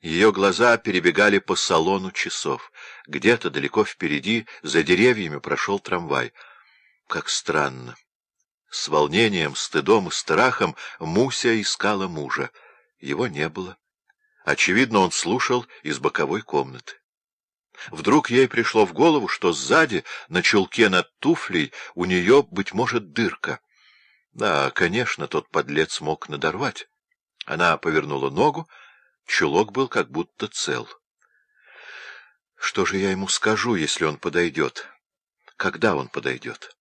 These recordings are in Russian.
Ее глаза перебегали по салону часов. Где-то далеко впереди, за деревьями, прошел трамвай. Как странно. С волнением, стыдом и страхом Муся искала мужа. Его не было. Очевидно, он слушал из боковой комнаты. Вдруг ей пришло в голову, что сзади, на чулке над туфлей, у нее, быть может, дырка. Да, конечно, тот подлец мог надорвать. Она повернула ногу, чулок был как будто цел. Что же я ему скажу, если он подойдет? Когда он подойдет?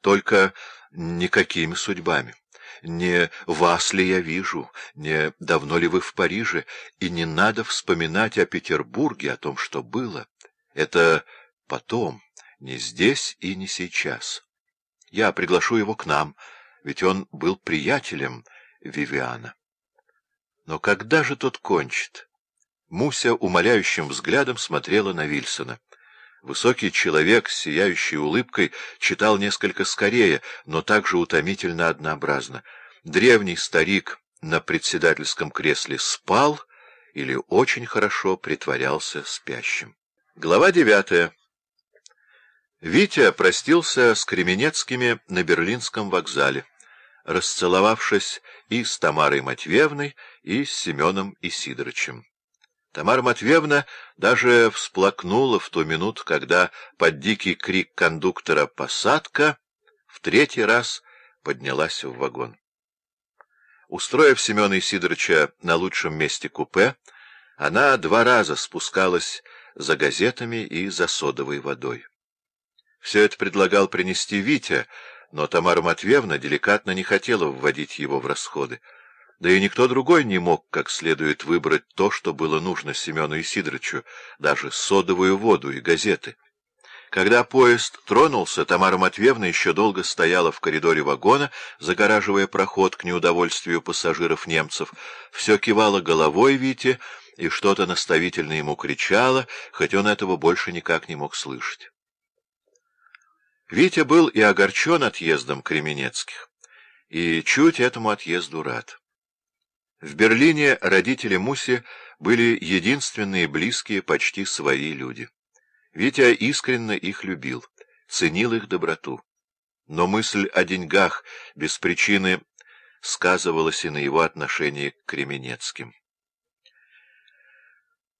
Только никакими судьбами. Не вас ли я вижу, не давно ли вы в Париже, и не надо вспоминать о Петербурге, о том, что было. Это потом, не здесь и не сейчас. Я приглашу его к нам, ведь он был приятелем Вивиана. Но когда же тот кончит? Муся умоляющим взглядом смотрела на Вильсона. Высокий человек с сияющей улыбкой читал несколько скорее, но также утомительно однообразно. Древний старик на председательском кресле спал или очень хорошо притворялся спящим. Глава девятая. Витя простился с Кременецкими на Берлинском вокзале, расцеловавшись и с Тамарой Матвеевной, и с Семеном Исидоровичем. Тамара Матвеевна даже всплакнула в ту минуту, когда под дикий крик кондуктора «Посадка!» в третий раз поднялась в вагон. Устроив Семена Исидоровича на лучшем месте купе, она два раза спускалась за газетами и за содовой водой. Все это предлагал принести Витя, но Тамара Матвеевна деликатно не хотела вводить его в расходы. Да и никто другой не мог как следует выбрать то, что было нужно Семену Исидоровичу, даже содовую воду и газеты. Когда поезд тронулся, Тамара Матвеевна еще долго стояла в коридоре вагона, загораживая проход к неудовольствию пассажиров-немцев, все кивала головой Вите и что-то наставительно ему кричала, хоть он этого больше никак не мог слышать. Витя был и огорчен отъездом Кременецких, и чуть этому отъезду рад. В Берлине родители Муси были единственные близкие, почти свои люди. Витя искренне их любил, ценил их доброту. Но мысль о деньгах без причины сказывалась и на его отношении к Кременецким.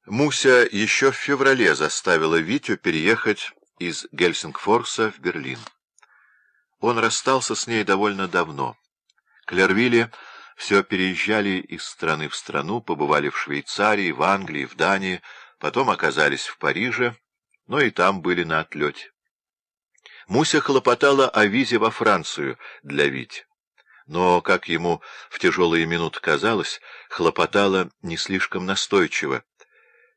Муся еще в феврале заставила Витю переехать из Гельсингфорса в Берлин. Он расстался с ней довольно давно. Клервилле все переезжали из страны в страну, побывали в Швейцарии, в Англии, в Дании, потом оказались в Париже, но и там были на отлете. Муся хлопотала о визе во Францию для Вити. Но, как ему в тяжелые минуты казалось, хлопотала не слишком настойчиво.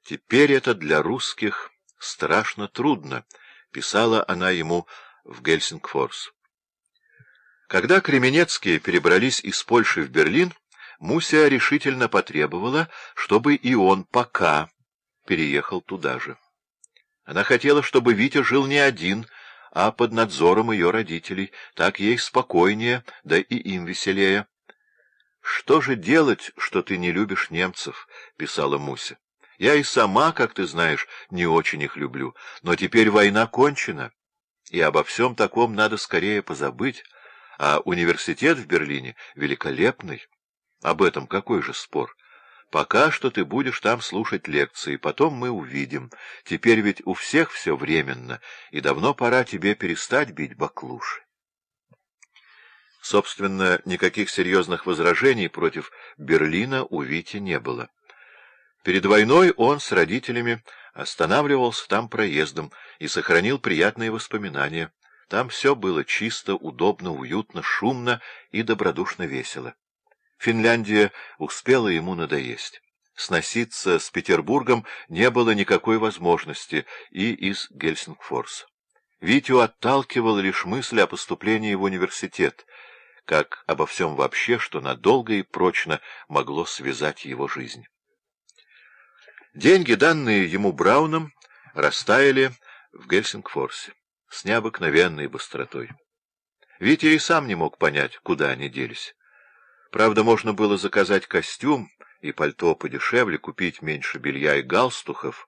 «Теперь это для русских страшно трудно», — писала она ему в Гельсингфорс. Когда Кременецкие перебрались из Польши в Берлин, Муся решительно потребовала, чтобы и он пока переехал туда же. Она хотела, чтобы Витя жил не один, а под надзором ее родителей, так ей спокойнее, да и им веселее. «Что же делать, что ты не любишь немцев?» — писала Муся. «Я и сама, как ты знаешь, не очень их люблю, но теперь война кончена, и обо всем таком надо скорее позабыть» а университет в Берлине великолепный. Об этом какой же спор? Пока что ты будешь там слушать лекции, потом мы увидим. Теперь ведь у всех все временно, и давно пора тебе перестать бить баклуши. Собственно, никаких серьезных возражений против Берлина у Вити не было. Перед войной он с родителями останавливался там проездом и сохранил приятные воспоминания. Там все было чисто, удобно, уютно, шумно и добродушно весело. Финляндия успела ему надоесть. Сноситься с Петербургом не было никакой возможности и из Гельсингфорса. Витю отталкивала лишь мысль о поступлении в университет, как обо всем вообще, что надолго и прочно могло связать его жизнь. Деньги, данные ему Брауном, растаяли в Гельсингфорсе с необыкновенной быстротой. Витя и сам не мог понять, куда они делись. Правда, можно было заказать костюм и пальто подешевле, купить меньше белья и галстухов,